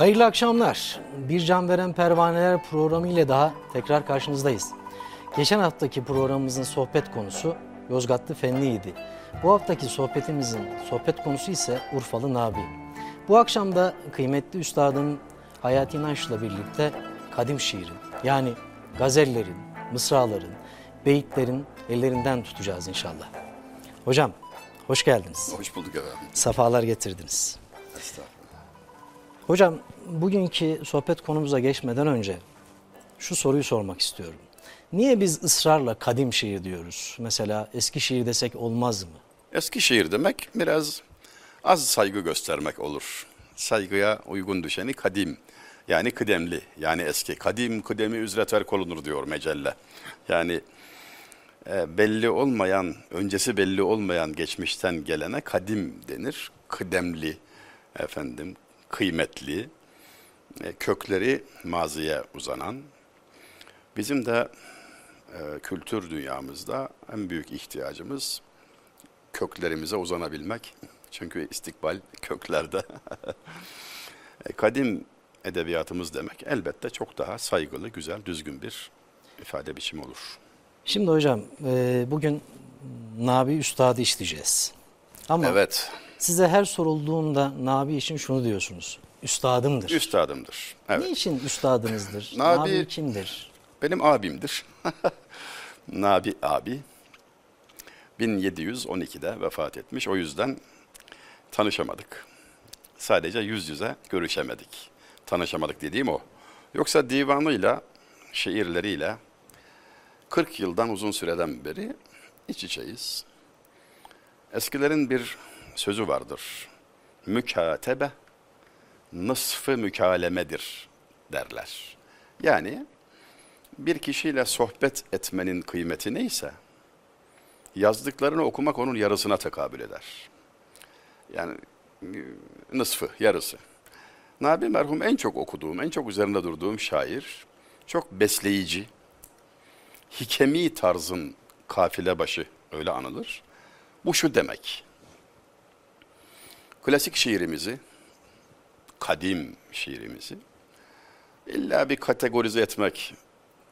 Hayırlı akşamlar. Bir Can Veren Pervaneler programı ile daha tekrar karşınızdayız. Geçen haftaki programımızın sohbet konusu Yozgatlı Fenli'ydi. Bu haftaki sohbetimizin sohbet konusu ise Urfalı Nabi. Bu akşam da kıymetli üstadın Hayati İnanç'la birlikte kadim şiirin yani gazellerin, mısraların, beyitlerin ellerinden tutacağız inşallah. Hocam hoş geldiniz. Hoş bulduk efendim. Safalar getirdiniz. Estağfurullah. Hocam bugünkü sohbet konumuza geçmeden önce şu soruyu sormak istiyorum. Niye biz ısrarla kadim şiir diyoruz? Mesela eski şiir desek olmaz mı? Eskişehir demek biraz az saygı göstermek olur. Saygıya uygun düşeni kadim. Yani kıdemli, yani eski. Kadim kıdemi üzere terk olunur diyor mecelle. Yani e, belli olmayan, öncesi belli olmayan geçmişten gelene kadim denir. Kıdemli, efendim, kıymetli, e, kökleri maziye uzanan. Bizim de e, kültür dünyamızda en büyük ihtiyacımız köklerimize uzanabilmek. Çünkü istikbal köklerde. E, Kadim edebiyatımız demek elbette çok daha saygılı, güzel, düzgün bir ifade biçimi olur. Şimdi hocam e, bugün Nabi Üstad'ı işleyeceğiz. Ama Evet, size her sorulduğunda Nabi için şunu diyorsunuz. Üstadımdır. üstadımdır. Evet. Ne için üstadınızdır? Nabi- Nabi kimdir? Benim abimdir. Nabi abi. 1712'de vefat etmiş. O yüzden tanışamadık. Sadece yüz yüze görüşemedik. Tanışamadık dediğim o. Yoksa divanıyla, şiirleriyle 40 yıldan uzun süreden beri iç içeyiz. Eskilerin bir sözü vardır. Mükatebe nısfı mükalemedir derler. Yani bir kişiyle sohbet etmenin kıymeti neyse, yazdıklarını okumak onun yarısına tekabül eder. Yani e, nısfı, yarısı. Nabi merhum en çok okuduğum, en çok üzerinde durduğum şair, çok besleyici, hikemi tarzın kafile başı öyle anılır. Bu şu demek, klasik şiirimizi, kadim şiirimizi, illa bir kategorize etmek,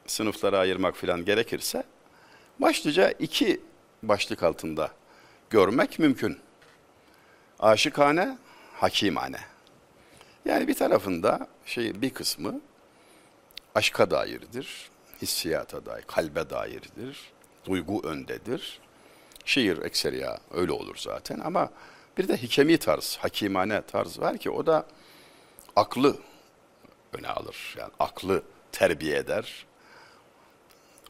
sınıflara ayırmak falan gerekirse başlıca iki başlık altında görmek mümkün. Aşıkane, hakimane. Yani bir tarafında şey bir kısmı aşka dairdir, hissiyata dair, kalbe dairdir, duygu öndedir. Şiir ekseriya öyle olur zaten ama bir de hikemi tarz, hakimane tarz var ki o da aklı öne alır. Yani aklı terbiye eder,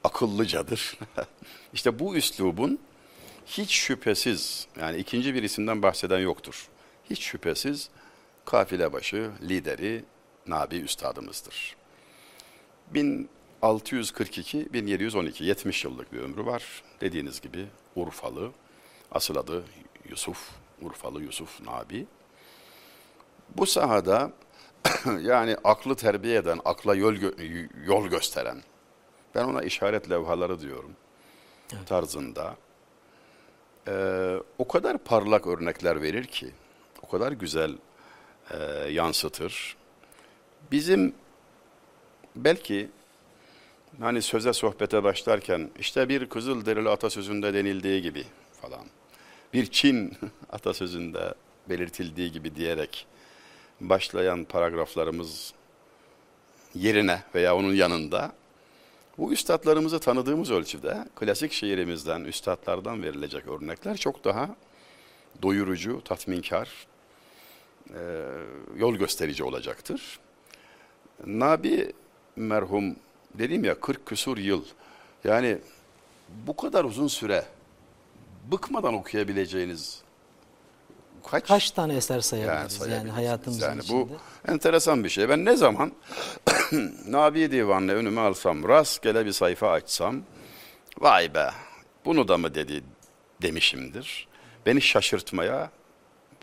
akıllıcadır. işte bu üslubun hiç şüphesiz yani ikinci bir isimden bahseden yoktur. Hiç şüphesiz kafile başı, lideri Nabi Üstadımızdır. 1642-1712, 70 yıllık bir ömrü var. Dediğiniz gibi Urfalı, asıl adı Yusuf, Urfalı Yusuf Nabi. Bu sahada yani aklı terbiye eden, akla yol, gö- yol gösteren, ben ona işaret levhaları diyorum tarzında. Ee, o kadar parlak örnekler verir ki, o kadar güzel e, yansıtır. Bizim belki hani söze sohbete başlarken işte bir Kızılderili atasözünde denildiği gibi falan, bir Çin atasözünde belirtildiği gibi diyerek başlayan paragraflarımız yerine veya onun yanında bu üstadlarımızı tanıdığımız ölçüde klasik şiirimizden, üstadlardan verilecek örnekler çok daha doyurucu, tatminkar, e, yol gösterici olacaktır. Nabi merhum dedim ya 40 küsur yıl yani bu kadar uzun süre bıkmadan okuyabileceğiniz kaç, Kaç tane eser sayabiliriz yani, sayabilirsiniz. hayatımızın yani içinde? bu enteresan bir şey. Ben ne zaman Nabi Divanı'nı önüme alsam, rastgele bir sayfa açsam, vay be bunu da mı dedi demişimdir. Beni şaşırtmaya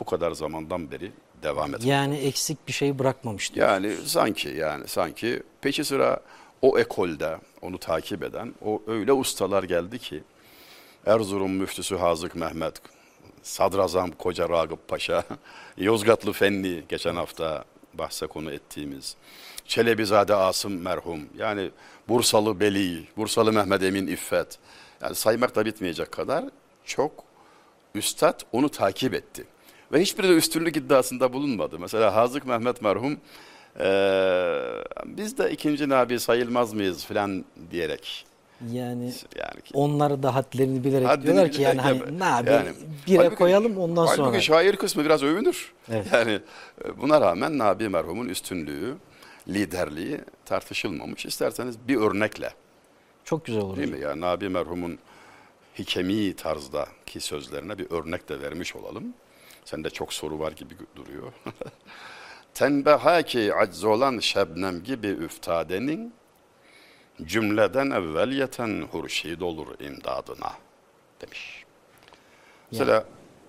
bu kadar zamandan beri devam eder. Yani eksik bir şey bırakmamış. Yani sanki yani sanki peşi sıra o ekolde onu takip eden o öyle ustalar geldi ki Erzurum müftüsü Hazık Mehmet, Sadrazam Koca Ragıp Paşa, Yozgatlı Fenli geçen hafta bahse konu ettiğimiz Çelebizade Asım merhum yani Bursalı Beli, Bursalı Mehmet Emin İffet yani saymak da bitmeyecek kadar çok üstad onu takip etti. Ve hiçbiri de üstünlük iddiasında bulunmadı. Mesela Hazık Mehmet merhum eee, biz de ikinci nabi sayılmaz mıyız falan diyerek Yani yani onlar da hadlerini bilerek Haddini diyorlar ki yani hani ne abi yani. bire Halbuki- koyalım ondan halbuki sonra. şair kısmı biraz övünür. Evet. Yani e, buna rağmen Nabi merhumun üstünlüğü, liderliği tartışılmamış. İsterseniz bir örnekle Çok güzel olur. değil mi? Yani Nabi merhumun hikemi tarzdaki sözlerine bir örnek de vermiş olalım. Sende çok soru var gibi duruyor. Tenbeha ki acz olan şebnem gibi üftadenin cümleden evveliyeten hurşid olur imdadına demiş. Mesela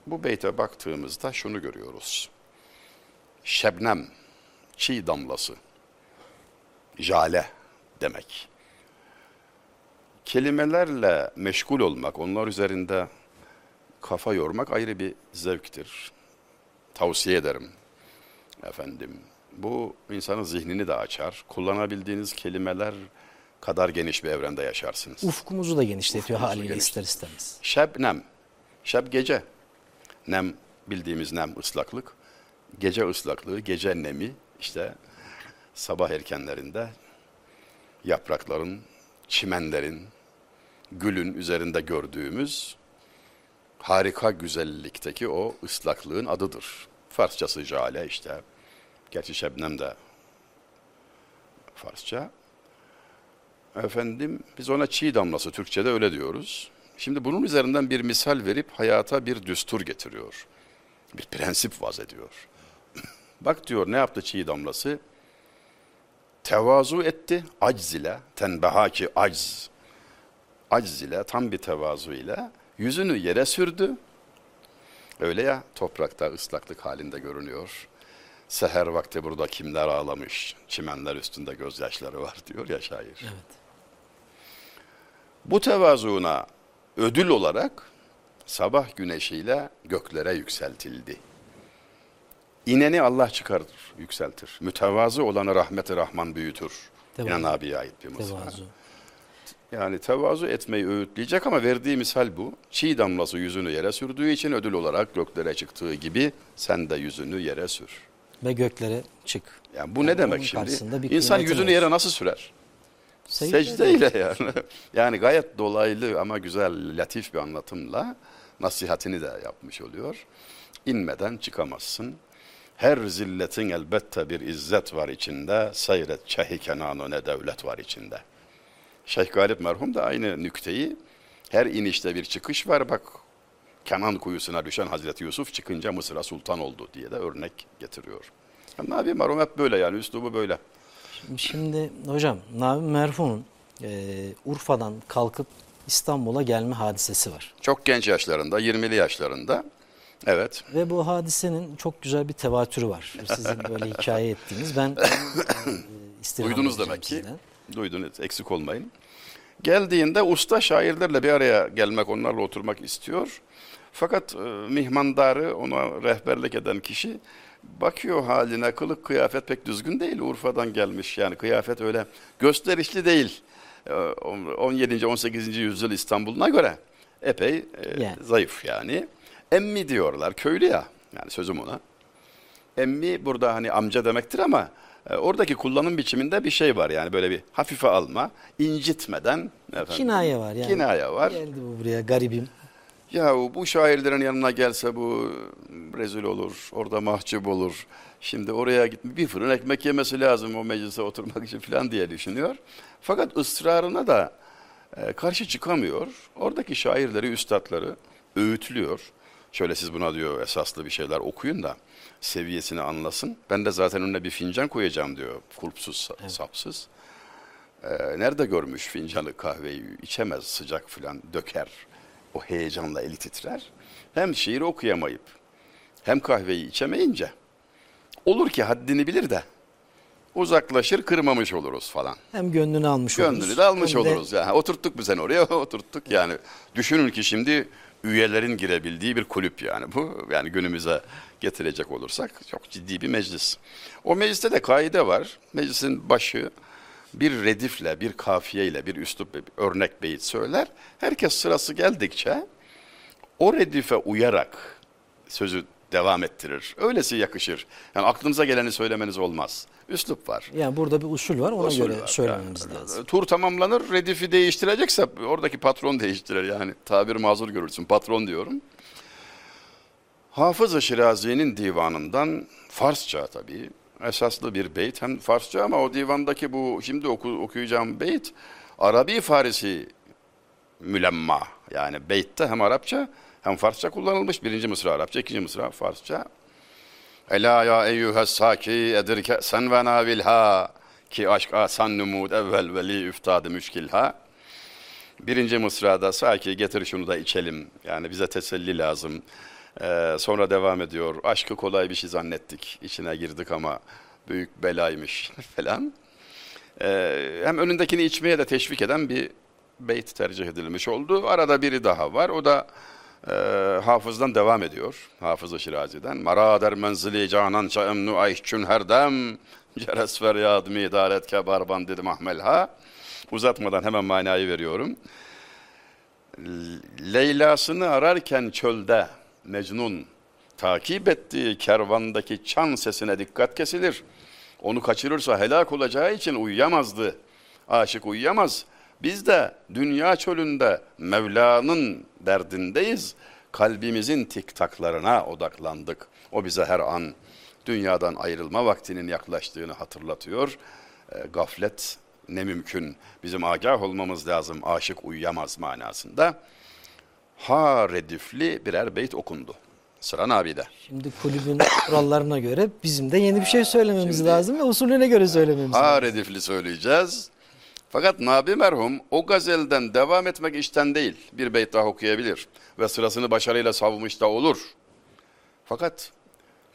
bu beyte baktığımızda şunu görüyoruz. Şebnem, çiğ damlası, jale demek. Kelimelerle meşgul olmak, onlar üzerinde kafa yormak ayrı bir zevktir. Tavsiye ederim. Efendim, bu insanın zihnini de açar. Kullanabildiğiniz kelimeler kadar geniş bir evrende yaşarsınız. Ufkumuzu da genişletiyor Ufkumuzu haliyle genişletiyor. ister istemez. Şebnem. Şeb gece. Nem bildiğimiz nem ıslaklık. Gece ıslaklığı, gece nemi işte sabah erkenlerinde yaprakların, çimenlerin, gülün üzerinde gördüğümüz harika güzellikteki o ıslaklığın adıdır. Farsçası jale işte. Gerçi şebnem de Farsça. Efendim biz ona çiğ damlası Türkçe'de öyle diyoruz. Şimdi bunun üzerinden bir misal verip hayata bir düstur getiriyor. Bir prensip vaz ediyor. Bak diyor ne yaptı çiğ damlası? Tevazu etti acz ile, tenbeha ki acz. Acz ile, tam bir tevazu ile yüzünü yere sürdü. Öyle ya toprakta ıslaklık halinde görünüyor. Seher vakti burada kimler ağlamış, çimenler üstünde gözyaşları var diyor ya şair. Evet. Bu tevazuuna ödül olarak sabah güneşiyle göklere yükseltildi. İneni Allah çıkarır, yükseltir. Mütevazı olanı rahmeti Rahman büyütür. Tevazu. İnan abiye ait bir mısra. Tevazu. Yani tevazu etmeyi öğütleyecek ama verdiği misal bu. Çiğ damlası yüzünü yere sürdüğü için ödül olarak göklere çıktığı gibi sen de yüzünü yere sür. Ve göklere çık. Yani bu Yani ne demek şimdi? İnsan yüzünü var. yere nasıl sürer? Secde Secdeyle yani. yani gayet dolaylı ama güzel, latif bir anlatımla nasihatini de yapmış oluyor. İnmeden çıkamazsın. Her zilletin elbette bir izzet var içinde. Seyret çehi kenanı ne devlet var içinde. Şeyh Galip merhum da aynı nükteyi her inişte bir çıkış var bak Kenan kuyusuna düşen Hazreti Yusuf çıkınca Mısır'a sultan oldu diye de örnek getiriyor. Nabi merhum hep böyle yani üslubu böyle. Şimdi hocam Nabi merhumun e, Urfa'dan kalkıp İstanbul'a gelme hadisesi var. Çok genç yaşlarında, 20'li yaşlarında. Evet. Ve bu hadisenin çok güzel bir tevatürü var. Sizin böyle hikaye ettiğiniz. Ben e, Duydunuz demek ki. sizden. Duydunuz, eksik olmayın. Geldiğinde usta şairlerle bir araya gelmek, onlarla oturmak istiyor. Fakat e, mihmandarı, ona rehberlik eden kişi bakıyor haline, kılık kıyafet pek düzgün değil. Urfa'dan gelmiş yani kıyafet öyle gösterişli değil. E, 17. 18. yüzyıl İstanbul'una göre epey e, Yani. zayıf yani. Emmi diyorlar, köylü ya. Yani sözüm ona. Emmi burada hani amca demektir ama e, oradaki kullanım biçiminde bir şey var yani böyle bir hafife alma, incitmeden efendim, Kinaye var yani. Kinaye var. Geldi bu buraya garibim. Ya bu şairlerin yanına gelse bu rezil olur, orada mahcup olur. Şimdi oraya gitme bir fırın ekmek yemesi lazım o meclise oturmak için falan diye düşünüyor. Fakat ısrarına da e, karşı çıkamıyor. Oradaki şairleri, üstadları öğütlüyor. Şöyle siz buna diyor esaslı bir şeyler okuyun da seviyesini anlasın. Ben de zaten önüne bir fincan koyacağım diyor kulpsuz, sapsız. E, nerede görmüş fincanı kahveyi içemez sıcak filan döker. O heyecanla eli titrer. Hem şiir okuyamayıp hem kahveyi içemeyince olur ki haddini bilir de uzaklaşır kırmamış oluruz falan. Hem gönlünü almış oluruz. Gönlünü de almış hem de oluruz. Yani oturttuk mu seni oraya oturttuk yani. Düşünün ki şimdi üyelerin girebildiği bir kulüp yani bu. Yani günümüze getirecek olursak çok ciddi bir meclis. O mecliste de kaide var. Meclisin başı bir redifle, bir kafiyeyle, bir üslup, bir örnek beyit söyler. Herkes sırası geldikçe o redife uyarak sözü devam ettirir. Öylesi yakışır. Yani aklınıza geleni söylemeniz olmaz. Üslup var. Yani burada bir usul var ona Usul göre var. söylememiz Yani, lazım. Tur tamamlanır, redifi değiştirecekse oradaki patron değiştirir. Yani tabir mazur görürsün, patron diyorum. Hafız-ı Şirazi'nin divanından Farsça tabii esaslı bir beyt. Hem Farsça ama o divandaki bu şimdi oku, okuyacağım beyt Arabi Farisi mülemma. Yani beytte hem Arapça hem Farsça kullanılmış. Birinci mısra Arapça, ikinci mısra Farsça. Ela ya eyyühes saki edir sen ve navilha ki aşk asan numud evvel veli üftadı müşkilha. Birinci mısrada saki getir şunu da içelim. Yani bize teselli lazım. Ee, sonra devam ediyor. Aşkı kolay bir şey zannettik. İçine girdik ama büyük belaymış falan. Ee, hem önündekini içmeye de teşvik eden bir beyt tercih edilmiş oldu. Arada biri daha var. O da e, hafızdan devam ediyor. Hafız-ı Şirazi'den. Marader menzili canan çaemnu ayşçün herdem. Ceres feryad midaret kebarban dedim ahmelha. Uzatmadan hemen manayı veriyorum. Leyla'sını ararken çölde Mecnun takip ettiği kervandaki çan sesine dikkat kesilir. Onu kaçırırsa helak olacağı için uyuyamazdı. Aşık uyuyamaz. Biz de dünya çölünde Mevla'nın derdindeyiz. Kalbimizin tiktaklarına odaklandık. O bize her an dünyadan ayrılma vaktinin yaklaştığını hatırlatıyor. E, gaflet ne mümkün. Bizim agah olmamız lazım. Aşık uyuyamaz manasında. Ha redifli birer beyt okundu. Sıra Nabi'de. Şimdi kulübün kurallarına göre bizim de yeni bir şey söylememiz Şimdi- lazım ve usulüne göre söylememiz lazım. Ha redifli söyleyeceğiz. Fakat Nabi merhum o gazelden devam etmek işten değil. Bir beyt daha okuyabilir. Ve sırasını başarıyla savmış da olur. Fakat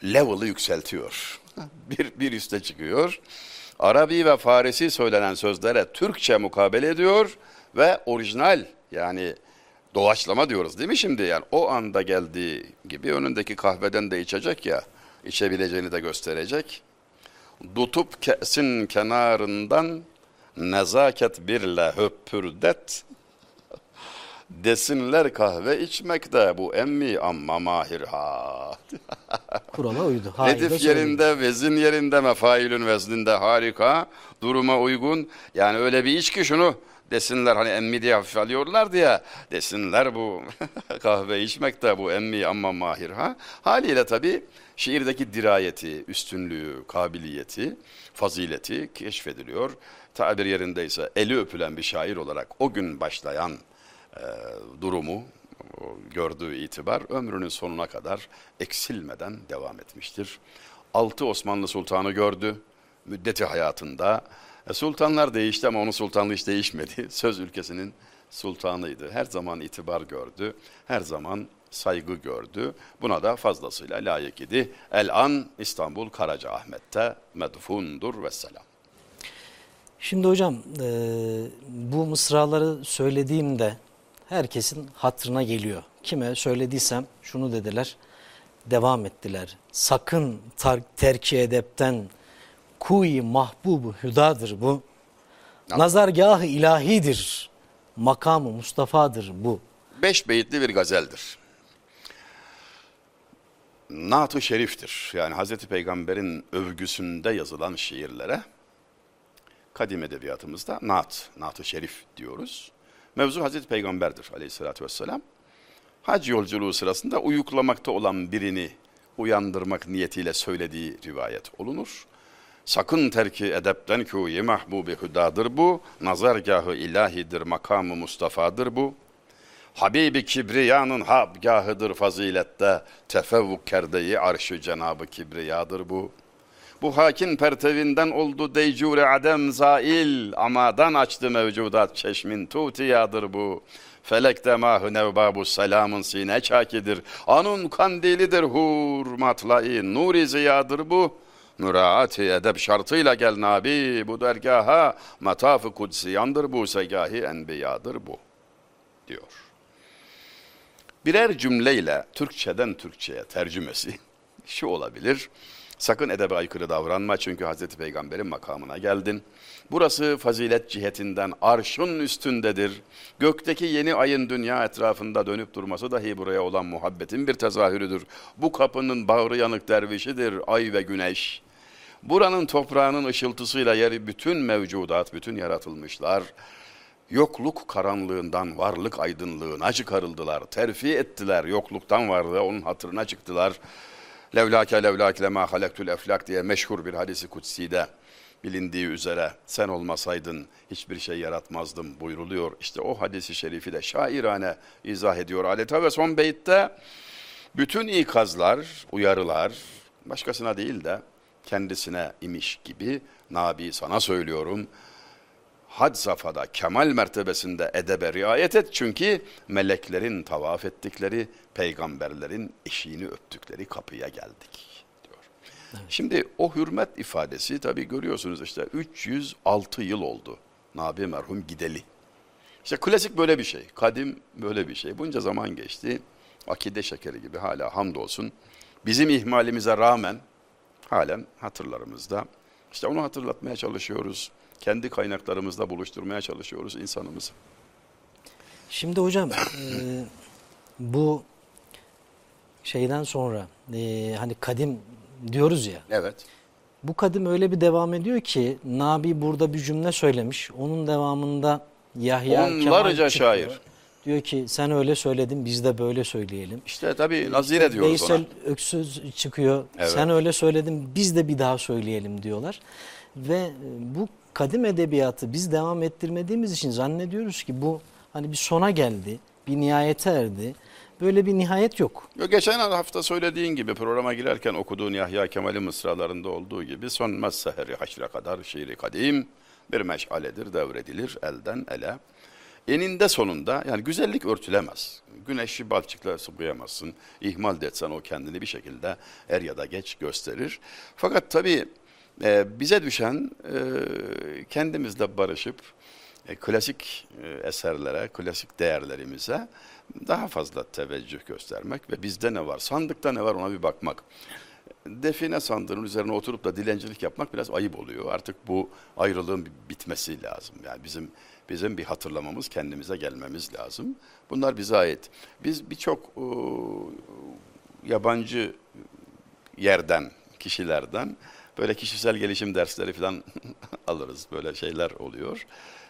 level'ı yükseltiyor. bir, bir üste çıkıyor. Arabi ve Farisi söylenen sözlere Türkçe mukabele ediyor ve orijinal yani doğaçlama diyoruz değil mi şimdi? Yani o anda geldiği gibi önündeki kahveden de içecek ya, içebileceğini de gösterecek. Dutup kesin kenarından nezaket birle höpürdet. Desinler kahve içmekte bu emmi amma mahir ha. Kurala uydu. Söyledi. yerinde, vezin yerinde, mefailün vezninde harika, duruma uygun. Yani öyle bir iç ki şunu desinler hani emmi diye hafif alıyorlar diye desinler bu kahve içmekte bu emmi amma mahir ha. Haliyle tabii şiirdeki dirayeti, üstünlüğü, kabiliyeti, fazileti keşfediliyor. Tabir yerindeyse eli öpülen bir şair olarak o gün başlayan e, durumu gördüğü itibar ömrünün sonuna kadar eksilmeden devam etmiştir. Altı Osmanlı Sultanı gördü müddeti hayatında. E, sultanlar değişti ama onun sultanlığı hiç değişmedi. Söz ülkesinin sultanıydı. Her zaman itibar gördü. Her zaman saygı gördü. Buna da fazlasıyla layık idi. El an İstanbul Karacaahmet'te medfundur ve selam. Şimdi hocam e, bu mısraları söylediğimde herkesin hatrına geliyor. Kime söylediysem şunu dediler, devam ettiler. Sakın terki edepten kuyi mahbubu hüdadır bu. Nazargahı ilahidir. Makamı Mustafa'dır bu. Beş beyitli bir gazeldir. Naat-ı Şerif'tir. Yani Hazreti Peygamber'in övgüsünde yazılan şiirlere kadim edebiyatımızda naat, naat-ı şerif diyoruz. Mevzu Hazreti Peygamber'dir aleyhissalatü vesselam. Hac yolculuğu sırasında uyuklamakta olan birini uyandırmak niyetiyle söylediği rivayet olunur. Sakın terki edepten kuyi mahbubi hüdadır bu, nazargahı ilahidir, makamı Mustafa'dır bu. Habibi Kibriya'nın habgahıdır fazilette, tefevvuk kerdeyi arşı Cenabı Kibriya'dır bu. Bu hakin pertevinden oldu deycure adem zail, amadan açtı mevcudat çeşmin tutiyadır bu. Felek demahı nevbabu selamın sine çakidir, anun kandilidir hur matlai nuri ziyadır bu. Müraati edep şartıyla gel nabi bu dergaha, mataf-ı kutsiyandır bu, segahi enbiyadır bu, diyor. Birer cümleyle Türkçeden Türkçeye tercümesi şu olabilir. Sakın edebe aykırı davranma çünkü Hazreti Peygamber'in makamına geldin. Burası fazilet cihetinden arşın üstündedir. Gökteki yeni ayın dünya etrafında dönüp durması dahi buraya olan muhabbetin bir tezahürüdür. Bu kapının bağrı yanık dervişidir ay ve güneş. Buranın toprağının ışıltısıyla yeri bütün mevcudat, bütün yaratılmışlar yokluk karanlığından varlık aydınlığına çıkarıldılar. Terfi ettiler. Yokluktan varlığa onun hatırına çıktılar. Levlake levlake lema halektül eflak diye meşhur bir hadisi kutsi'de bilindiği üzere sen olmasaydın hiçbir şey yaratmazdım buyruluyor. İşte o hadisi şerifi de şairane izah ediyor adeta ve son beytte bütün ikazlar, uyarılar başkasına değil de kendisine imiş gibi Nabi sana söylüyorum had safhada kemal mertebesinde edebe riayet et çünkü meleklerin tavaf ettikleri, peygamberlerin eşiğini öptükleri kapıya geldik Şimdi o hürmet ifadesi tabii görüyorsunuz işte 306 yıl oldu Nabi merhum gideli. İşte klasik böyle bir şey, kadim böyle bir şey. Bunca zaman geçti, akide şekeri gibi hala hamdolsun. Bizim ihmalimize rağmen halen hatırlarımızda. İşte onu hatırlatmaya çalışıyoruz kendi kaynaklarımızla buluşturmaya çalışıyoruz insanımızı. Şimdi hocam e, bu şeyden sonra e, hani kadim diyoruz ya. Evet. Bu kadim öyle bir devam ediyor ki Nabi burada bir cümle söylemiş. Onun devamında Yahya Onlarca Kemal çıkıyor. şair. Diyor ki sen öyle söyledin biz de böyle söyleyelim. İşte tabii nazire diyoruz Veysel ona. Öksüz çıkıyor. Evet. Sen öyle söyledin biz de bir daha söyleyelim diyorlar. Ve e, bu kadim edebiyatı biz devam ettirmediğimiz için zannediyoruz ki bu hani bir sona geldi, bir nihayete erdi. Böyle bir nihayet yok. Yo, geçen hafta söylediğin gibi programa girerken okuduğun Yahya Kemal'in mısralarında olduğu gibi sönmez seheri haşre kadar şiiri kadim bir meşaledir devredilir elden ele. Eninde sonunda yani güzellik örtülemez. Güneşi balçıkla sıvayamazsın. İhmal de etsen o kendini bir şekilde er ya da geç gösterir. Fakat tabii e, bize düşen e, kendimizle barışıp e, klasik e, eserlere, klasik değerlerimize daha fazla teveccüh göstermek ve bizde ne var, sandıkta ne var ona bir bakmak. Define sandığının üzerine oturup da dilencilik yapmak biraz ayıp oluyor. Artık bu ayrılığın bitmesi lazım. Yani bizim bizim bir hatırlamamız, kendimize gelmemiz lazım. Bunlar bize ait. Biz birçok e, yabancı yerden, kişilerden böyle kişisel gelişim dersleri falan alırız. Böyle şeyler oluyor.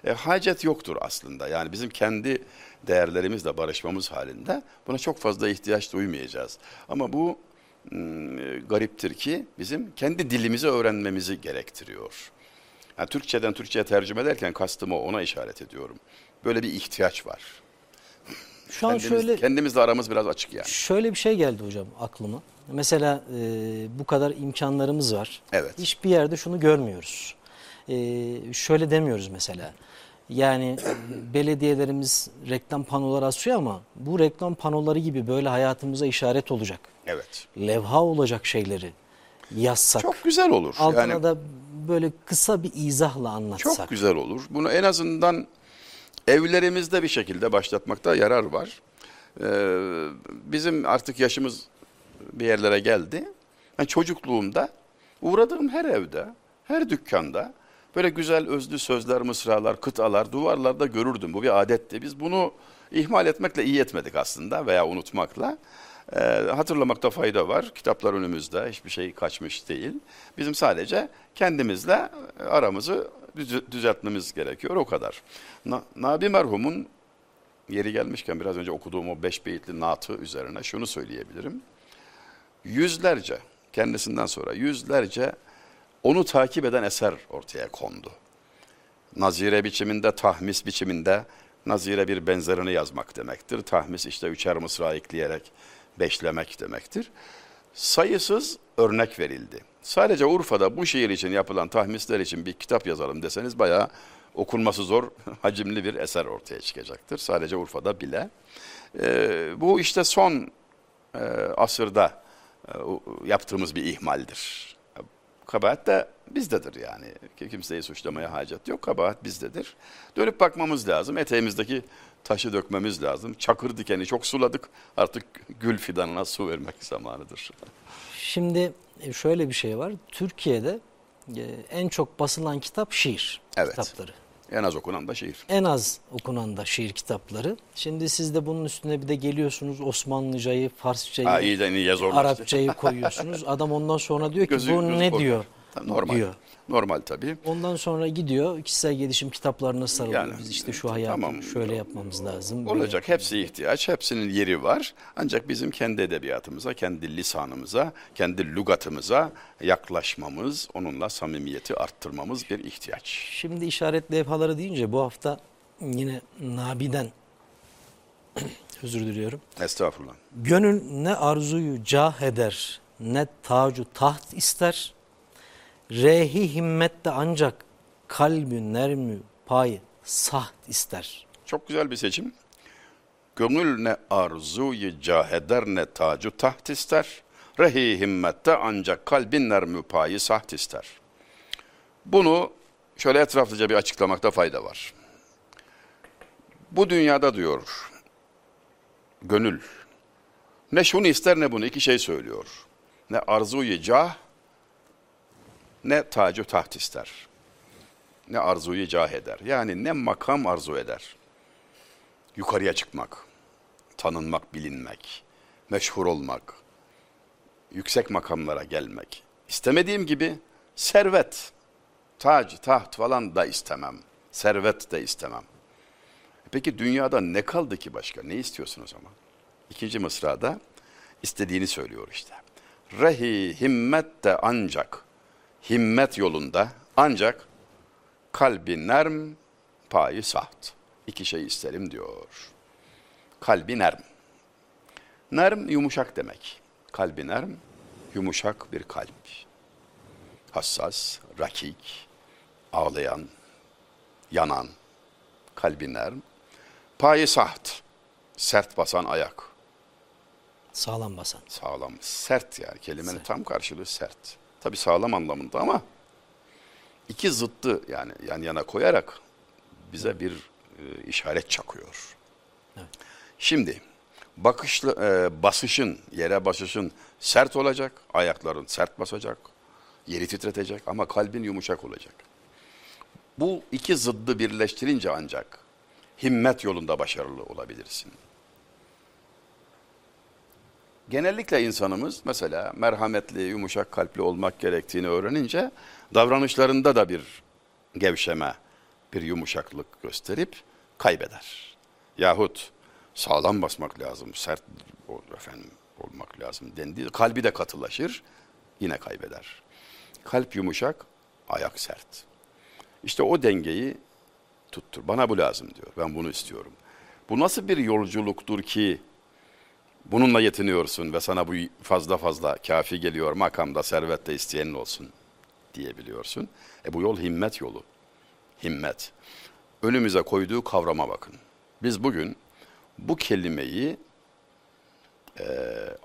E, hacet yoktur aslında. Yani bizim kendi değerlerimizle barışmamız halinde buna çok fazla ihtiyaç duymayacağız. Ama bu m, gariptir ki bizim kendi dilimizi öğrenmemizi gerektiriyor. Yani Türkçeden Türkçe'ye tercüme ederken kastımı ona işaret ediyorum. Böyle bir ihtiyaç var. Şu an Kendimiz, şöyle kendimizle aramız biraz açık yani. şöyle bir şey geldi hocam aklıma. Mesela e, bu kadar imkanlarımız var. Evet. Hiçbir yerde şunu görmüyoruz. E, şöyle demiyoruz mesela. Yani belediyelerimiz reklam panoları asıyor ama bu reklam panoları gibi böyle hayatımıza işaret olacak. Evet. Levha olacak şeyleri yazsak. Çok güzel olur. altına yani da böyle kısa bir izahla anlatsak. çok güzel olur. Bunu en azından evlerimizde bir şekilde başlatmakta yarar var. Ee, bizim artık yaşımız bir yerlere geldi. Ben çocukluğumda uğradığım her evde, her dükkanda böyle güzel özlü sözler, mısralar, kıtalar duvarlarda görürdüm. Bu bir adetti. Biz bunu ihmal etmekle iyi etmedik aslında veya unutmakla. Ee, hatırlamakta fayda var. Kitaplar önümüzde. Hiçbir şey kaçmış değil. Bizim sadece kendimizle aramızı düz- düzeltmemiz gerekiyor. O kadar. Na- Nabi merhumun yeri gelmişken biraz önce okuduğum o beş beyitli naatı üzerine şunu söyleyebilirim. Yüzlerce, kendisinden sonra yüzlerce onu takip eden eser ortaya kondu. Nazire biçiminde, tahmis biçiminde, nazire bir benzerini yazmak demektir. Tahmis işte üçer mısra ekleyerek beşlemek demektir. Sayısız örnek verildi. Sadece Urfa'da bu şiir için yapılan tahmisler için bir kitap yazalım deseniz bayağı okunması zor, hacimli bir eser ortaya çıkacaktır. Sadece Urfa'da bile. Ee, bu işte son e, asırda e, yaptığımız bir ihmaldir. Kabahat de bizdedir yani. Kimseyi suçlamaya hacet yok. Kabahat bizdedir. Dönüp bakmamız lazım. Eteğimizdeki taşı dökmemiz lazım. Çakır dikeni çok suladık. Artık gül fidanına su vermek zamanıdır. Şimdi e, şöyle bir şey var. Türkiye'de e, en çok basılan kitap şiir Evet. kitapları. En az okunan da şiir. En az okunan da şiir kitapları. Şimdi siz de bunun üstüne bir de geliyorsunuz Osmanlıcayı, Farsçayı, Ha, iyiden iyiye. Arapçayı koyuyorsunuz. Adam ondan sonra diyor ki Gözü- bu gözü ne korkar. diyor? Normal. Diyor. Normal tabii. Ondan sonra gidiyor kişisel gelişim kitaplarına sarılıyor. Yani, Biz işte şu hayatı tamam. şöyle yapmamız lazım. böyle Olacak. Hepsi ihtiyaç. Hepsinin yeri var. Ancak bizim kendi edebiyatımıza, kendi lisanımıza, kendi lügatımıza yaklaşmamız, onunla samimiyeti arttırmamız bir ihtiyaç. Şimdi işaret levhaları deyince bu hafta yine Nabi'den özür diliyorum. Estağfurullah. Gönül ne arzuyu cah eder, ne tacu taht ister. Rehi himmette ancak kalbü nermü payı saht ister. Çok güzel bir seçim. Gönül ne arzuyu caheder ne tacu taht ister. Rehi himmette ancak kalbin nermü payı saht ister. Bunu şöyle etraflıca bir açıklamakta fayda var. Bu dünyada diyor gönül ne şunu ister ne bunu iki şey söylüyor. Ne arzuyu cah ne tacu taht ister. Ne arzuyu cah eder. Yani ne makam arzu eder. Yukarıya çıkmak, tanınmak, bilinmek, meşhur olmak, yüksek makamlara gelmek. İstemediğim gibi servet, tac, taht falan da istemem. Servet de istemem. Peki dünyada ne kaldı ki başka? Ne istiyorsun o zaman? İkinci mısrada istediğini söylüyor işte. Rehi himmet de ancak, himmet yolunda ancak kalbi nerm, payı saht. İki şey isterim diyor. Kalbi nerm. Nerm yumuşak demek. Kalbi nerm, yumuşak bir kalp. Hassas, rakik, ağlayan, yanan, kalbi nerm. Payı saht, sert basan ayak. Sağlam basan. Sağlam, sert yani kelimenin tam karşılığı sert. Tabi sağlam anlamında ama iki zıttı yani yan yana koyarak bize bir e, işaret çakıyor. Evet. Şimdi bakışlı e, basışın, yere basışın sert olacak, ayakların sert basacak, yeri titretecek ama kalbin yumuşak olacak. Bu iki zıddı birleştirince ancak himmet yolunda başarılı olabilirsin. Genellikle insanımız mesela merhametli, yumuşak kalpli olmak gerektiğini öğrenince davranışlarında da bir gevşeme, bir yumuşaklık gösterip kaybeder. Yahut sağlam basmak lazım, sert efendim olmak lazım dendiği kalbi de katılaşır, yine kaybeder. Kalp yumuşak, ayak sert. İşte o dengeyi tuttur. Bana bu lazım diyor. Ben bunu istiyorum. Bu nasıl bir yolculuktur ki bununla yetiniyorsun ve sana bu fazla fazla kafi geliyor makamda servette isteyenin olsun diyebiliyorsun. E bu yol himmet yolu. Himmet. Önümüze koyduğu kavrama bakın. Biz bugün bu kelimeyi e,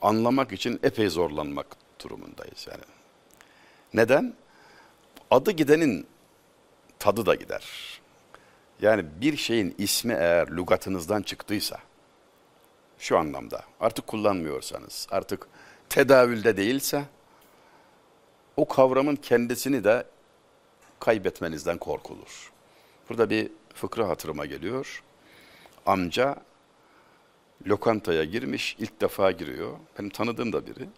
anlamak için epey zorlanmak durumundayız. Yani neden? Adı gidenin tadı da gider. Yani bir şeyin ismi eğer lügatınızdan çıktıysa, şu anlamda artık kullanmıyorsanız, artık tedavülde değilse, o kavramın kendisini de kaybetmenizden korkulur. Burada bir fıkra hatırıma geliyor. Amca lokantaya girmiş, ilk defa giriyor. Benim tanıdığım da biri.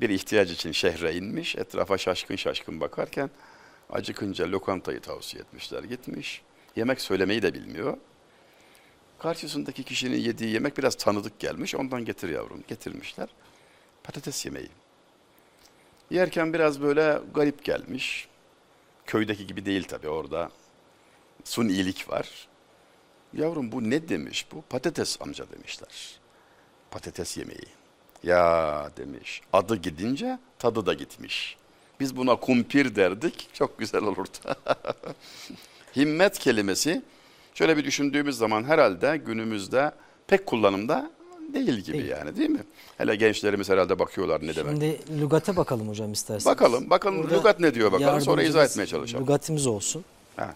Bir ihtiyaç için şehre inmiş, etrafa şaşkın şaşkın bakarken acıkınca lokantayı tavsiye etmişler, gitmiş. Yemek söylemeyi de bilmiyor. Karşısındaki kişinin yediği yemek biraz tanıdık gelmiş, ondan getir yavrum, getirmişler. Patates yemeği. Yerken biraz böyle garip gelmiş. Köydeki gibi değil tabii orada. Sunilik var. Yavrum bu ne demiş bu? Patates amca demişler. Patates yemeği. Ya demiş. Adı gidince tadı da gitmiş. Biz buna kumpir derdik. Çok güzel olurdu. Himmet kelimesi şöyle bir düşündüğümüz zaman herhalde günümüzde pek kullanımda değil gibi Değil. yani değil mi? Hele gençlerimiz herhalde bakıyorlar ne demek. Şimdi lügate bakalım hocam isterseniz. Bakalım, bakalım Burada lügat ne diyor bakalım sonra izah etmeye çalışalım. Lügatimiz olsun. Ha.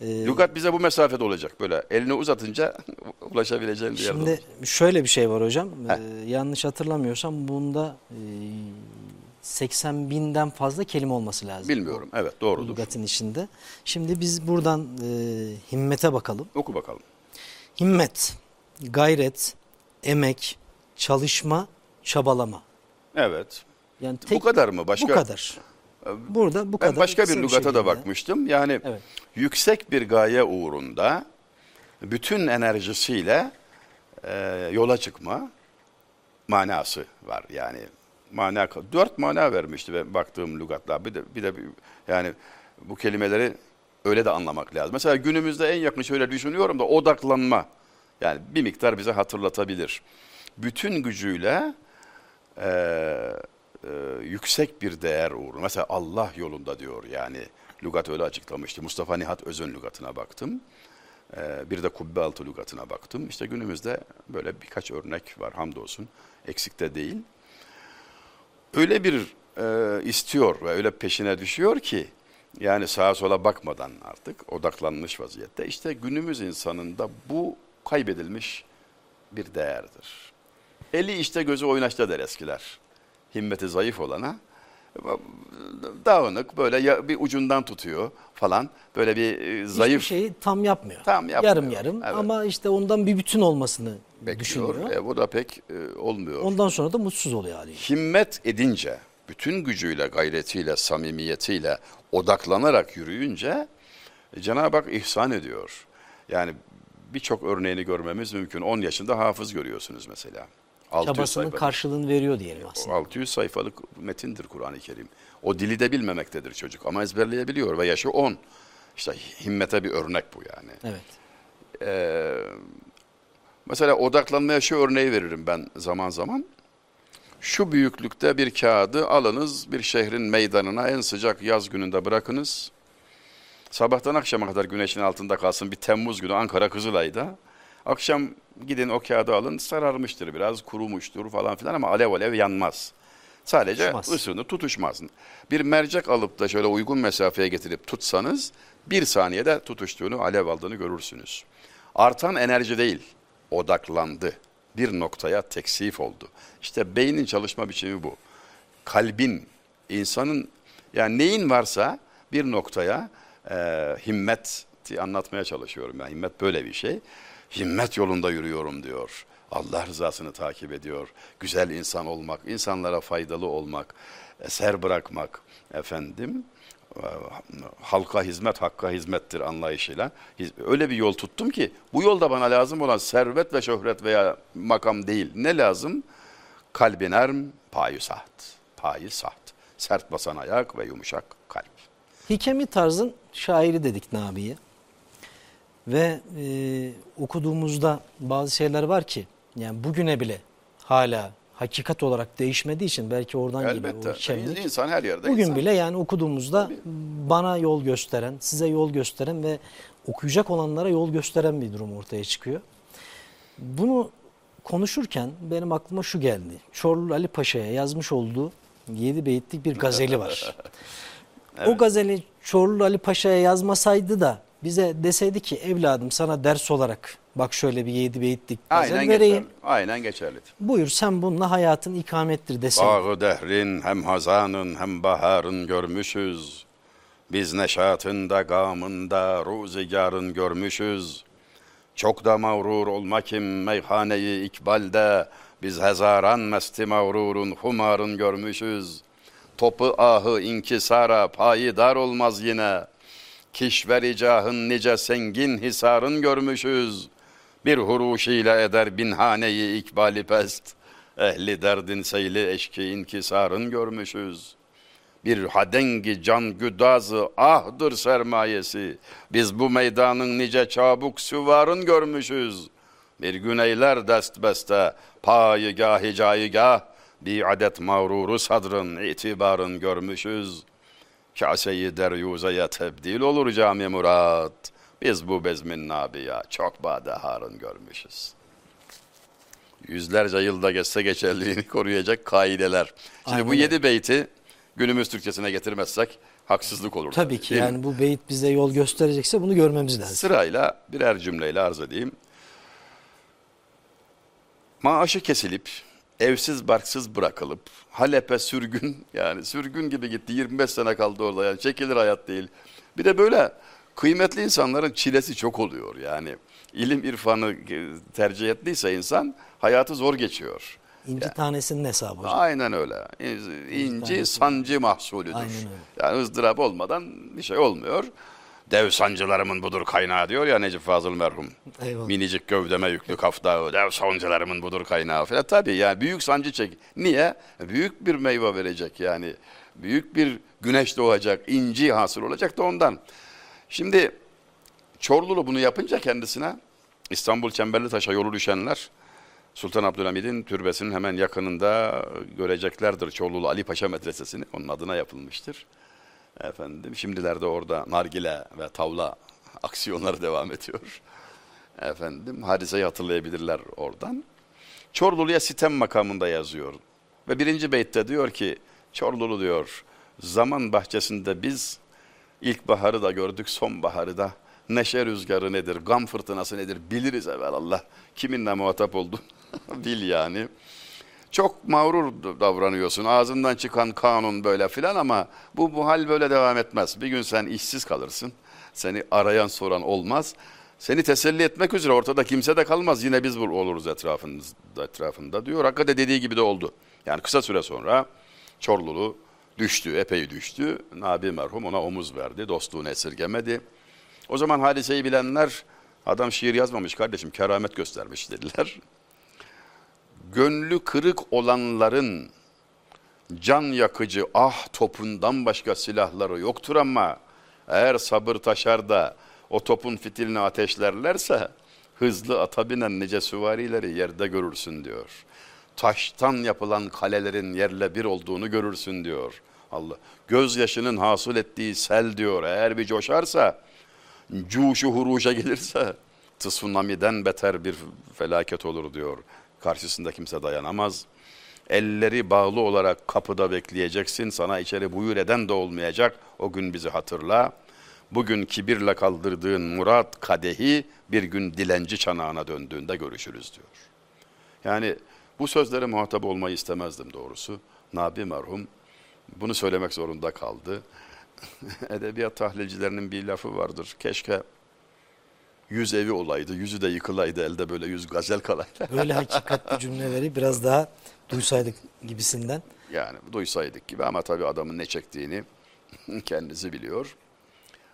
Ee, Lügat bize bu mesafede olacak. Böyle elini uzatınca ulaşabileceğin bir yerde Şimdi olacak. şöyle bir şey var hocam. Ee, yanlış hatırlamıyorsam bunda e, 80 binden fazla kelime olması lazım. Bilmiyorum. Evet doğrudur. Lugatın içinde. Şimdi biz buradan e, himmete bakalım. Oku bakalım. Himmet, gayret, emek, çalışma, çabalama. Evet. Yani bu tek kadar mı? Başka bu kadar. Burada bu Ben kadar. başka bir kısa lügata da bakmıştım. Yani Evet. yüksek bir gaye uğrunda bütün enerjisiyle e, yola çıkma manası var. Yani mana dört mana vermişti ben baktığım lügatlar. Bir de bir de yani bu kelimeleri öyle de anlamak lazım. Mesela günümüzde en yakın şöyle düşünüyorum da odaklanma. Yani bir miktar bize hatırlatabilir. Bütün gücüyle e, e, yüksek bir değer uğruna. Mesela Allah yolunda diyor yani. Lügat öyle açıklamıştı. Mustafa Nihat Öz'ün lügatına baktım. E, bir de Kubbe Altı lügatına baktım. İşte günümüzde böyle birkaç örnek var hamdolsun. Eksik de değil. Öyle bir e, istiyor ve öyle peşine düşüyor ki yani sağa sola bakmadan artık odaklanmış vaziyette. İşte günümüz insanında bu kaybedilmiş bir değerdir. Eli işte gözü oynaşta der eskiler. Himmeti zayıf olana dağınık böyle ya- bir ucundan tutuyor falan. Böyle bir e, zayıf Hiçbir şeyi tam yapmıyor. Tam yapmıyor. Yarım yarım Evet. ama işte ondan bir bütün olmasını bekliyor. düşünüyor. E, bu da pek e, olmuyor. Ondan sonra da mutsuz oluyor haliyle. Himmet edince, bütün gücüyle, gayretiyle, samimiyetiyle, odaklanarak yürüyünce e, Cenab-ı Hak ihsan ediyor. Yani birçok örneğini görmemiz mümkün. 10 yaşında hafız görüyorsunuz mesela. 600 Çabasının sayfalık, karşılığını veriyor diyelim aslında. 600 sayfalık metindir Kur'an-ı Kerim. O dili de bilmemektedir çocuk ama ezberleyebiliyor ve yaşı 10. İşte himmete bir örnek bu yani. Evet. Ee, mesela odaklanmaya şu örneği veririm ben zaman zaman. Şu büyüklükte bir kağıdı alınız bir şehrin meydanına en sıcak yaz gününde bırakınız. Sabahtan akşama kadar güneşin altında kalsın bir Temmuz günü Ankara Kızılay'da. Akşam gidin o kağıdı alın sararmıştır biraz kurumuştur falan filan ama alev alev yanmaz. Sadece Tutuşmaz. ısınır tutuşmaz. Bir mercek alıp da şöyle uygun mesafeye getirip tutsanız bir saniyede tutuştuğunu alev aldığını görürsünüz. Artan enerji değil odaklandı. Bir noktaya teksif oldu. İşte beynin çalışma biçimi bu. Kalbin, insanın yani neyin varsa bir noktaya e, himmeti anlatmaya çalışıyorum. Yani himmet böyle bir şey. Himmet yolunda yürüyorum diyor. Allah rızasını takip ediyor. Güzel insan olmak, insanlara faydalı olmak, eser bırakmak efendim. Halka hizmet, hakka hizmettir anlayışıyla. Öyle bir yol tuttum ki bu yolda bana lazım olan servet ve şöhret veya makam değil. Ne lazım? Kalbin erm, payı saht. Payı saht. Sert basan ayak ve yumuşak kalp. Hikemi tarzın şairi dedik Nabi'ye. Ve e, okuduğumuzda bazı şeyler var ki yani bugüne bile hala hakikat olarak değişmediği için belki oradan geliyor o Elbette. İnsan her yerde Bugün insan. bile yani okuduğumuzda bana yol gösteren, size yol gösteren ve okuyacak olanlara yol gösteren bir durum ortaya çıkıyor. Bunu konuşurken benim aklıma şu geldi. Çorlu Ali Paşa'ya yazmış olduğu 7 beyitlik bir gazeli var. O gazeli Çorlu Ali Paşa'ya yazmasaydı da bize deseydi ki evladım sana ders olarak bak şöyle bir 7 beyitlik Aynen vereyim. geçerli. Aynen geçerlidir. Buyur sen bununla hayatın ikamettir deseydi. Bağı dehrin hem hazanın hem baharın görmüşüz. Biz neşatında gamında ruzigarın görmüşüz. Çok da mağrur olma kim meyhaneyi ikbalde. Biz hezaran mesti mağrurun humarın görmüşüz. Topu ahı inkisara payidar olmaz yine. Kişveri cahın nice sengin hisarın görmüşüz. Bir huruşiyle eder binhaneyi ikbali pest. Ehli derdin seyli eşki inkisarın görmüşüz. Bir hadengi can güdazı ahdır sermayesi. Biz bu meydanın nice çabuk süvarın görmüşüz. Bir güneyler dest beste payı gahi caigah. Bir adet mağruru sadrın itibarın görmüşüz. Kaseyi deryuzeye tebdil olur cami murat. Biz bu bezmin nabiya çok badeharın görmüşüz. Yüzlerce yılda geçse geçerliğini koruyacak kaideler. Şimdi Aynen bu yedi beyti günümüz Türkçesine getirmezsek haksızlık olur. Tabii ki değil mi? yani bu beyit bize yol gösterecekse bunu görmemiz lazım. Sırayla birer cümleyle arz edeyim. Maaşı kesilip, evsiz barksız bırakılıp, Halep'e sürgün, yani sürgün gibi gitti. 25 sene kaldı orada yani çekilir hayat değil. Bir de böyle kıymetli insanların çilesi çok oluyor yani. ilim irfanı tercih ettiyse insan hayatı zor geçiyor. İnci tanesinin hesabı hocam. Aynen öyle. İnci, inci sancı mahsulüdür. Aynen öyle. Yani ızdırap olmadan bir şey olmuyor. Dev sancılarımın budur kaynağı diyor ya Necip Fazıl merhum. Eyvallah. Minicik gövdeme yüklü kaftağı, dev sancılarımın budur kaynağı falan. Tabii yani büyük sancı çek. Niye? Büyük bir meyve verecek yani. Büyük bir güneş doğacak, inci hasıl olacak da ondan. Şimdi Çorlulu bunu yapınca kendisine İstanbul Çemberlitaş'a yolu düşenler Sultan Abdülhamid'in türbesinin hemen yakınında göreceklerdir Çorlulu Ali Paşa Medresesi'ni. Onun adına yapılmıştır. Efendim şimdilerde orada nargile ve tavla aksiyonları devam ediyor. Efendim hadiseyi hatırlayabilirler oradan. Çorlulu'ya sitem makamında yazıyor. Ve birinci beytte diyor ki Çorlulu diyor zaman bahçesinde biz ilkbaharı da gördük sonbaharı da neşe rüzgarı nedir, gam fırtınası nedir biliriz evvelallah. Kiminle muhatap oldun bil yani. Çok mağrur davranıyorsun. Ağzından çıkan kanun böyle filan ama bu bu hal böyle devam etmez. Bir gün sen işsiz kalırsın. Seni arayan soran olmaz. Seni teselli etmek üzere ortada kimse de kalmaz. Yine biz oluruz etrafında, etrafında diyor. Hakikaten dediği gibi de oldu. Yani kısa süre sonra Çorlulu düştü, epey düştü. Nabi merhum ona omuz verdi, dostluğunu esirgemedi. O zaman hadiseyi bilenler, adam şiir yazmamış kardeşim, keramet göstermiş dediler gönlü kırık olanların can yakıcı ah topundan başka silahları yoktur ama eğer sabır taşar da o topun fitilini ateşlerlerse hızlı ata binen nice süvarileri yerde görürsün diyor. Taştan yapılan kalelerin yerle bir olduğunu görürsün diyor. Allah. Gözyaşının hasıl ettiği sel diyor. Eğer bir coşarsa, cuşu huruşa gelirse tsunami'den beter bir felaket olur diyor. Karşısında kimse dayanamaz. Elleri bağlı olarak kapıda bekleyeceksin. Sana içeri buyur eden de olmayacak. O gün bizi hatırla. Bugün kibirle kaldırdığın murat kadehi bir gün dilenci çanağına döndüğünde görüşürüz diyor. Yani bu sözlere muhatap olmayı istemezdim doğrusu. Nabi merhum bunu söylemek zorunda kaldı. Edebiyat tahlilcilerinin bir lafı vardır. Keşke yüz evi olaydı, yüzü de yıkılaydı, elde böyle yüz gazel kalaydı. Böyle hakikatli cümleleri biraz daha duysaydık gibisinden. Yani duysaydık gibi ama tabii adamın ne çektiğini kendisi biliyor.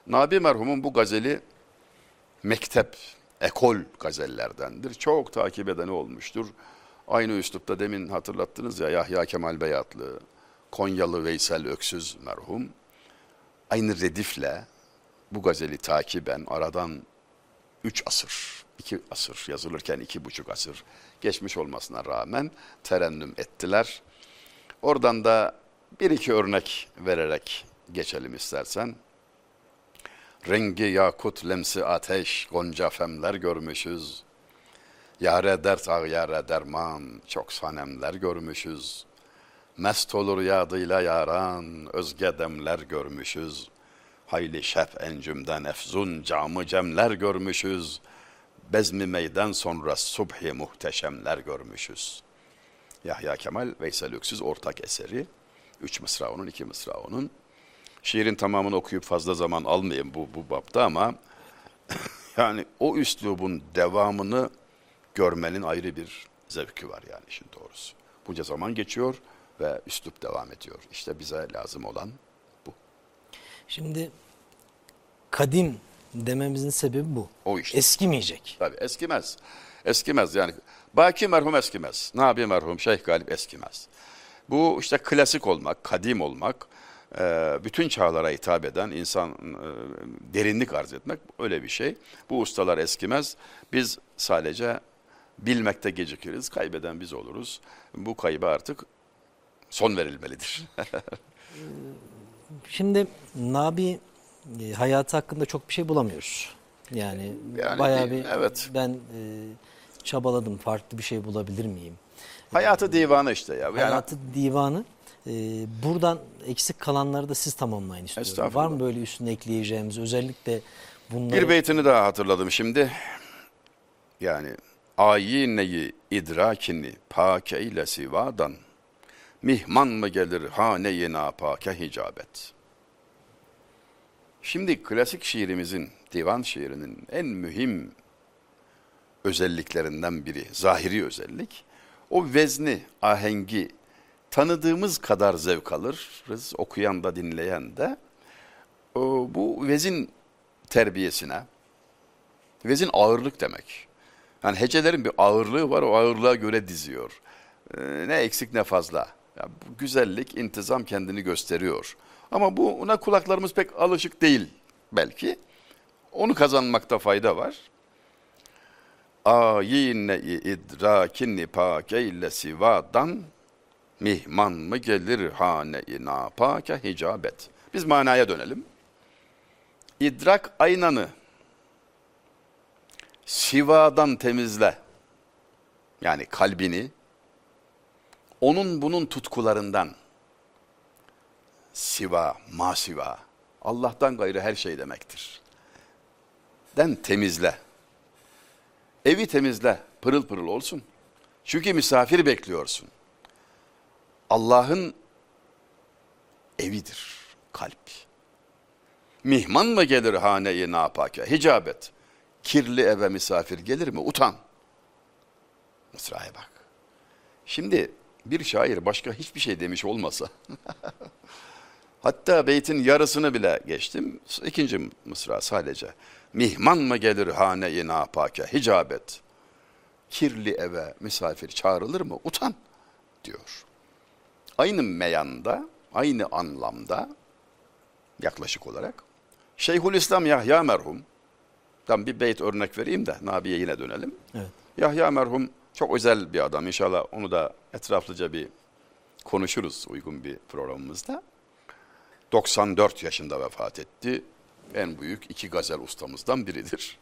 Nabi merhumun bu gazeli mektep, ekol gazellerdendir. Çok takip edeni olmuştur. Aynı üslupta demin hatırlattınız ya Yahya Kemal Beyatlı, Konyalı Veysel Öksüz merhum. Aynı redifle bu gazeli takiben aradan üç asır, iki asır yazılırken iki buçuk asır geçmiş olmasına rağmen terennüm ettiler. Oradan da bir iki örnek vererek geçelim istersen. Rengi yakut lemsi ateş gonca femler görmüşüz. Yare dert ağ yare derman çok sanemler görmüşüz. Mest olur yadıyla yaran özge demler görmüşüz. Hayli şef encümden efzun camı cemler görmüşüz. Bezmi meydan sonra subhi muhteşemler görmüşüz. Yahya Kemal Veysel Öksüz ortak eseri. Üç mısra onun, iki mısra onun. Şiirin tamamını okuyup fazla zaman almayayım bu, bu bapta ama yani o üslubun devamını görmenin ayrı bir zevki var yani işin doğrusu. Bunca zaman geçiyor ve üslup devam ediyor. İşte bize lazım olan bu. Şimdi kadim dememizin sebebi bu. O işte. Eskimeyecek. Tabii eskimez. Eskimez yani. Baki merhum eskimez. Nabi merhum Şeyh Galip eskimez. Bu işte klasik olmak, kadim olmak, e, bütün çağlara hitap eden insan e, derinlik arz etmek öyle bir şey. Bu ustalar eskimez. Biz sadece bilmekte gecikiriz. Kaybeden biz oluruz. Bu kayba artık son verilmelidir. Şimdi Nabi e, hayatı hakkında çok bir şey bulamıyoruz. Yani, Yani bayağı bir- evet. ben e, çabaladım farklı bir şey bulabilir miyim? Hayatı divanı işte ya. Yani Hayatı divanı. Ee, buradan eksik kalanları da siz tamamlayın istiyorum. Var mı böyle üstüne ekleyeceğimiz özellikle bunları Bir beytini daha hatırladım şimdi. Yani ayineyi idrakini pake ile sivadan mihman mı gelir hane-i napake hicabet. Şimdi klasik şiirimizin, divan şiirinin en mühim özelliklerinden biri, zahiri özellik, o vezni, ahengi tanıdığımız kadar zevk alırız, okuyan da dinleyen de. O, bu vezin terbiyesine, vezin ağırlık demek. Yani hecelerin bir ağırlığı var, o ağırlığa göre diziyor. Ee, ne eksik ne fazla. Ya bu güzellik, intizam kendini gösteriyor. Ama buna kulaklarımız pek alışık değil belki. Onu kazanmakta fayda var. Ayine idrakin pakeyle sivadan mihman mı gelir hane-i napake hicabet. Biz manaya dönelim. İdrak aynanı sivadan temizle. Yani kalbini onun bunun tutkularından siva, masiva, Allah'tan gayrı her şey demektir. Den temizle. Evi temizle, pırıl pırıl olsun. Çünkü misafir bekliyorsun. Allah'ın evidir kalp. Mihman mı gelir haneyi napake? Hicabet. Kirli eve misafir gelir mi? Utan. Mısra'ya bak. Şimdi bir şair başka hiçbir şey demiş olmasa hatta beytin yarısını bile geçtim. İkinci mısra sadece. Mihman mı gelir hane-i napake hicabet. Kirli eve misafir çağrılır mı? Utan diyor. Aynı meyanda, aynı anlamda yaklaşık olarak Şeyhülislam Yahya merhum ben bir beyt örnek vereyim de Nabi'ye yine dönelim. Evet. Yahya merhum çok özel bir adam. İnşallah onu da etraflıca bir konuşuruz uygun bir programımızda. 94 yaşında vefat etti. En büyük iki gazel ustamızdan biridir.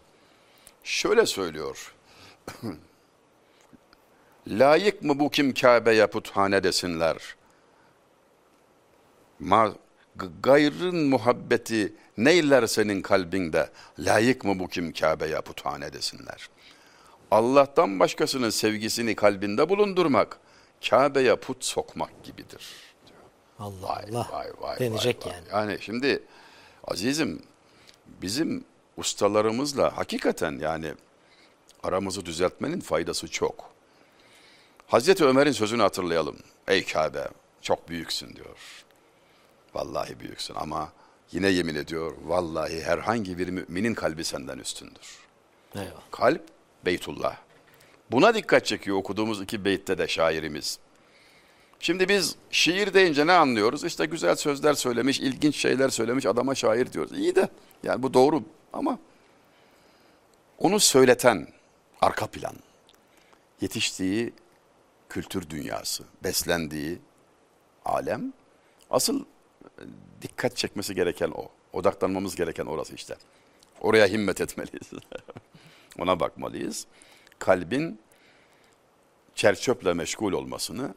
Şöyle söylüyor. Layık mı bu kim Kabe'ye puthane desinler? Ma, gayrın muhabbeti neyler senin kalbinde? Layık mı bu kim Kabe'ye puthane desinler? Allah'tan başkasının sevgisini kalbinde bulundurmak, Kabe'ye put sokmak gibidir. Allah Vay, Allah vay, vay, denecek vay, vay. yani. Yani şimdi azizim bizim ustalarımızla hakikaten yani aramızı düzeltmenin faydası çok. Hazreti Ömer'in sözünü hatırlayalım. Ey Kabe çok büyüksün diyor. Vallahi büyüksün ama yine yemin ediyor vallahi herhangi bir müminin kalbi senden üstündür. Eyvallah. Kalp Beytullah. Buna dikkat çekiyor okuduğumuz iki beytte de şairimiz. Şimdi biz şiir deyince ne anlıyoruz? İşte güzel sözler söylemiş, ilginç şeyler söylemiş adama şair diyoruz. İyi de yani bu doğru ama onu söyleten arka plan, yetiştiği kültür dünyası, beslendiği alem asıl dikkat çekmesi gereken o. Odaklanmamız gereken orası işte. Oraya himmet etmeliyiz. Ona bakmalıyız. Kalbin çerçöple meşgul olmasını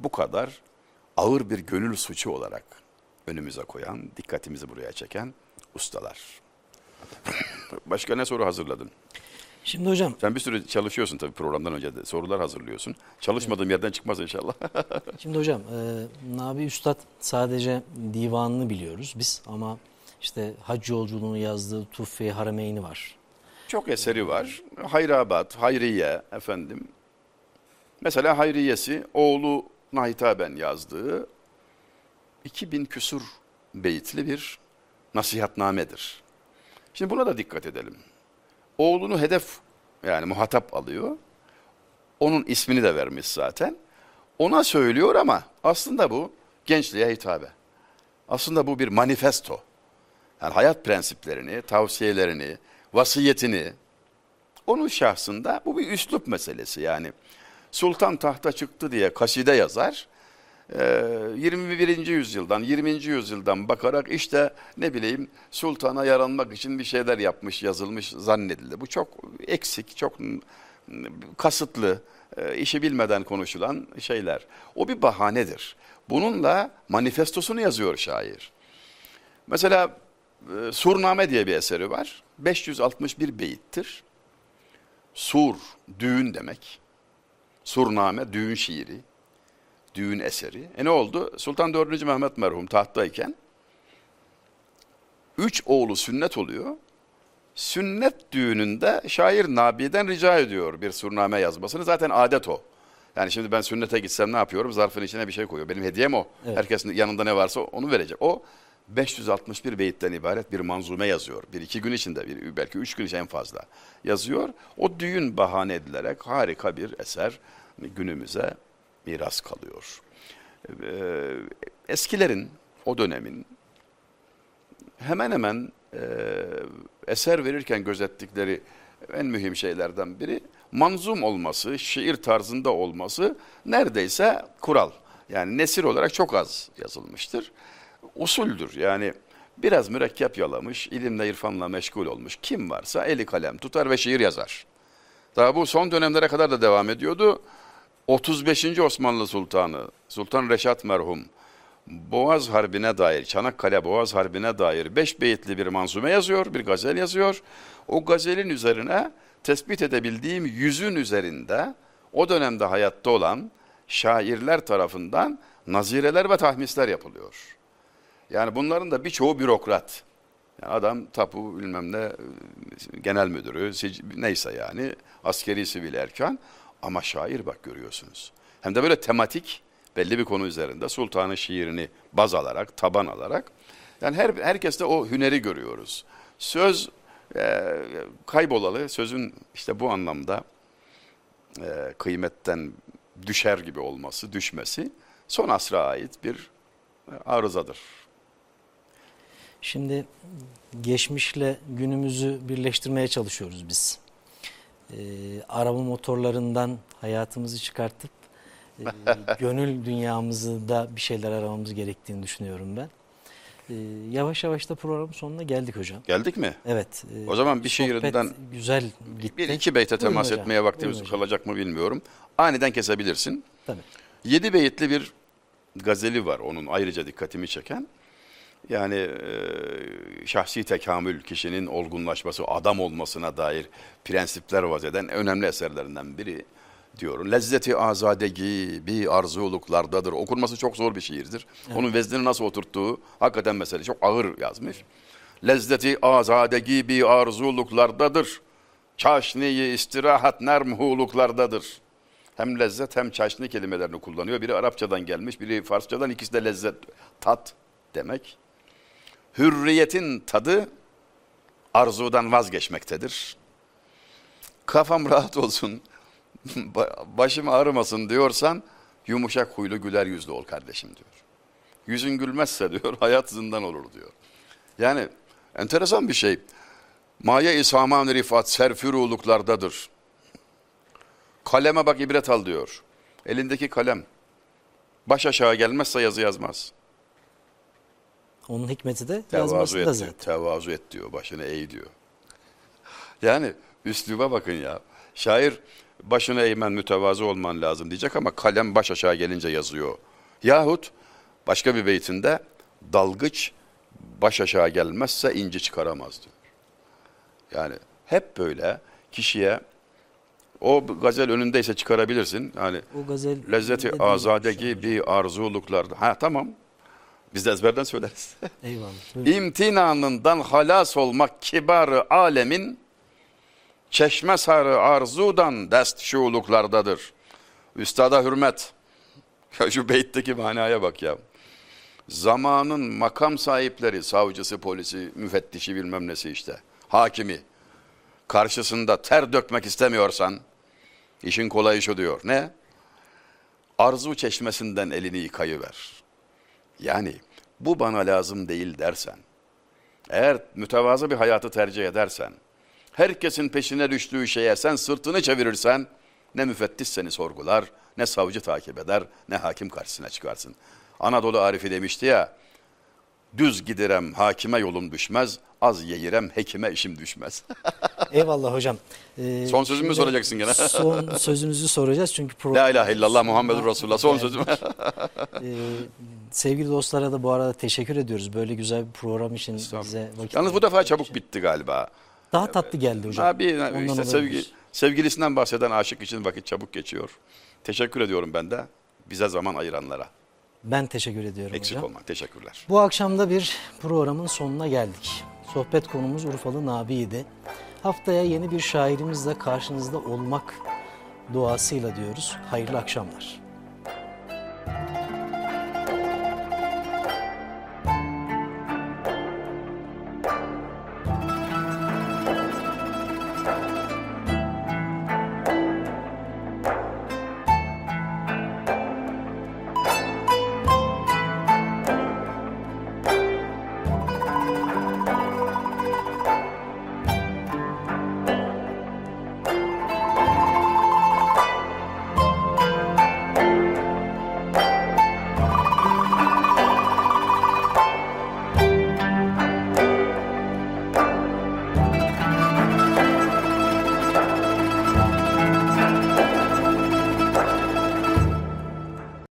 bu kadar ağır bir gönül suçu olarak önümüze koyan, dikkatimizi buraya çeken ustalar. Başka ne soru hazırladın? Şimdi hocam Sen bir sürü çalışıyorsun tabii programdan önce de sorular hazırlıyorsun. Çalışmadığım yerden çıkmaz inşallah. Şimdi hocam, e, Nabi Üstad sadece divanını biliyoruz biz ama işte hac yolculuğunu yazdığı Tuhfe-i Harameyni var. Çok eseri var. Hayrabat, Hayriye efendim. Mesela Hayriyesi oğluna hitaben yazdığı 2000 küsur beyitli bir nasihatnamedir. Şimdi buna da dikkat edelim. Oğlunu hedef yani muhatap alıyor. Onun ismini de vermiş zaten. Ona söylüyor ama aslında bu gençliğe hitabe. Aslında bu bir manifesto. Yani hayat prensiplerini, tavsiyelerini, vasiyetini onun şahsında bu bir üslup meselesi yani. Sultan tahta çıktı diye kaside yazar. Ee, 21. yüzyıldan, 20. yüzyıldan bakarak işte ne bileyim sultana yaranmak için bir şeyler yapmış, yazılmış zannedildi. Bu çok eksik, çok kasıtlı, e, işi bilmeden konuşulan şeyler. O bir bahanedir. Bununla manifestosunu yazıyor şair. Mesela e, Surname diye bir eseri var. 561 beyittir. Sur, düğün demek. Surname, düğün şiiri, düğün eseri. E ne oldu? Sultan 4. Mehmet merhum tahttayken üç oğlu sünnet oluyor. Sünnet düğününde şair Nabi'den rica ediyor bir surname yazmasını. Zaten adet o. Yani şimdi ben sünnete gitsem ne yapıyorum? Zarfın içine bir şey koyuyor. Benim hediyem o. Evet. Herkesin yanında ne varsa onu verecek. O 561 beyitten ibaret bir manzume yazıyor. Bir iki gün içinde, bir, belki üç gün içinde en fazla yazıyor. O düğün bahane edilerek harika bir eser günümüze miras kalıyor. Ee, eskilerin, o dönemin hemen hemen e, eser verirken gözettikleri en mühim şeylerden biri manzum olması, şiir tarzında olması neredeyse kural. Yani nesir olarak çok az yazılmıştır. Usuldür yani biraz mürekkep yalamış, ilimle irfanla meşgul olmuş kim varsa eli kalem tutar ve şiir yazar. Daha bu son dönemlere kadar da devam ediyordu. 35. Osmanlı Sultanı Sultan Reşat merhum Boğaz Harbi'ne dair, Çanakkale Boğaz Harbi'ne dair beş beyitli bir manzume yazıyor, bir gazel yazıyor. O gazelin üzerine tespit edebildiğim yüzün üzerinde o dönemde hayatta olan şairler tarafından nazireler ve tahmisler yapılıyor. Yani bunların da birçoğu bürokrat. Yani adam tapu bilmem ne genel müdürü neyse yani askeri sivil erkan ama şair bak görüyorsunuz. Hem de böyle tematik belli bir konu üzerinde sultanın şiirini baz alarak, taban alarak yani her herkeste o hüneri görüyoruz. Söz e, kaybolalı, sözün işte bu anlamda e, kıymetten düşer gibi olması, düşmesi son asra ait bir e, arızadır. Şimdi geçmişle günümüzü birleştirmeye çalışıyoruz biz. Ee, araba motorlarından hayatımızı çıkartıp e, gönül dünyamızı da bir şeyler aramamız gerektiğini düşünüyorum ben. Ee, yavaş yavaş da programın sonuna geldik hocam. Geldik mi? Evet. e, O zaman bir sohbet şiirinden güzel gitti. Bir iki beyte Buyurun temas hocam, etmeye vaktimiz buyurun hocam. kalacak mı bilmiyorum. Aniden kesebilirsin. Tabii. Yedi beyitli bir gazeli var onun ayrıca dikkatimi çeken. Yani e, şahsi tekamül, kişinin olgunlaşması, adam olmasına dair prensipler vaz eden önemli eserlerinden biri diyorum. Lezzeti azadegi bir arzuluklardadır. Okunması çok zor bir şiirdir. Onun veznini nasıl oturttuğu hakikaten mesele. Çok ağır yazmış. Lezzeti azadegi bir arzuluklardadır. Çaşniyi istirahat nermuhuluklardadır. Hem lezzet hem çaşni kelimelerini kullanıyor. Biri Arapçadan gelmiş, biri Farsçadan. İkisi de lezzet, tat demek. Hürriyetin tadı arzudan vazgeçmektedir. Kafam rahat olsun, ba- başım ağrımasın diyorsan yumuşak huylu güler yüzlü ol kardeşim diyor. Yüzün gülmezse diyor hayat zindan olur diyor. Yani enteresan bir şey. Maye-i saman rifat serfüruluklardadır. Kaleme bak ibret al diyor. Elindeki kalem baş aşağı gelmezse yazı yazmaz. Onun hikmeti de Tevazu yazmasında et, diyor. zaten. Tevazu et diyor. Başını eğ diyor. Yani üsluba bakın ya. Şair başını eğmen mütevazı olman lazım diyecek ama kalem baş aşağı gelince yazıyor. Yahut başka bir beytinde dalgıç baş aşağı gelmezse inci çıkaramaz diyor. Yani hep böyle kişiye o gazel önündeyse çıkarabilirsin. Yani O gazel lezzeti dediğim azadegi bir arzuluklarda. Ha tamam. Biz de ezberden söyleriz. Eyvallah. İmtinanından halas olmak kibarı alemin çeşme sarı arzudan dest şuuluklardadır. Üstada hürmet. Ya şu beytteki manaya bak ya. Zamanın makam sahipleri, savcısı, polisi, müfettişi bilmem nesi işte. Hakimi. Karşısında ter dökmek istemiyorsan işin kolayı şu diyor. Ne? Arzu çeşmesinden elini yıkayıver. Yani bu bana lazım değil dersen, eğer mütevazı bir hayatı tercih edersen, herkesin peşine düştüğü şeye sen sırtını çevirirsen, ne müfettiş seni sorgular, ne savcı takip eder, ne hakim karşısına çıkarsın. Anadolu Arifi demişti ya, düz gidirem hakime yolum düşmez, az yeyirem hekime işim düşmez. Eyvallah hocam. Ee, Son sözümü şimdi soracaksın gene. Son sözünüzü soracağız çünkü program... La ilahe illallah Muhammedur Resulullah. Son sözüm. Ee, sevgili dostlara da bu arada teşekkür ediyoruz. Böyle güzel bir program için bize vakit Yalnız bu defa çabuk bitti galiba. Daha tatlı geldi hocam. Abi Ondan işte sevgi, sevgilisinden bahseden aşık için vakit çabuk geçiyor. Teşekkür ediyorum ben de bize zaman ayıranlara. Ben teşekkür ediyorum Eksik hocam. olmak. Teşekkürler. Bu akşam da bir programın sonuna geldik. Sohbet konumuz Urfalı Nabi'ydi. Haftaya yeni bir şairimizle karşınızda olmak duasıyla diyoruz. Hayırlı akşamlar.